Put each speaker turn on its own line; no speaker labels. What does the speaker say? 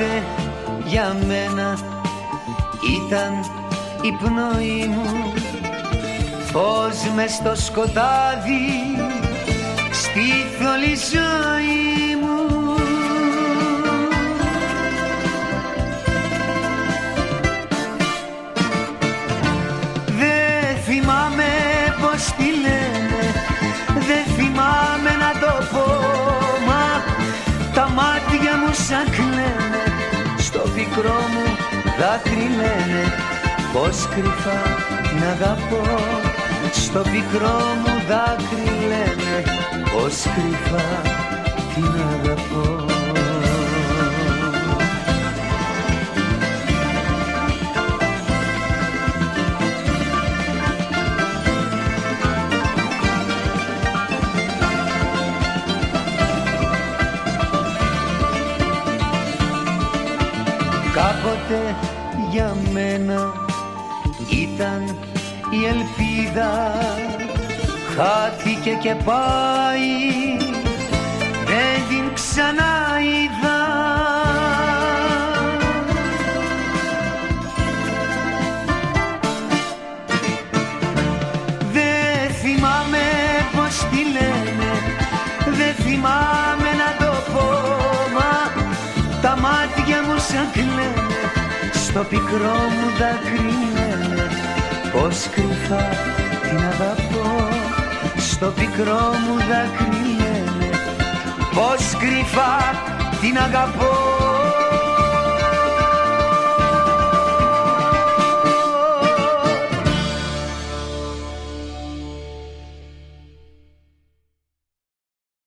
Κάποτε για μένα ήταν η πνοή μου. Φως μες στο σκοτάδι στη θολή ζωή μου. Δεν θυμάμαι πως τη λένε Δεν θυμάμαι να το πω Μα τα μάτια μου σαν κλαίνε Στο πικρό μου δάκρυ λένε Πως κρυφά την αγαπώ Στο πικρό μου δάκρυ λένε Πως κρυφά την αγαπώ Κάποτε για μένα ήταν η ελπίδα. Χάθηκε και πάει στο πικρό μου δάκρυ λένε πως κρυφά την αγαπώ. Στο πικρό μου δάκρυ λένε πως κρυφά την αγαπώ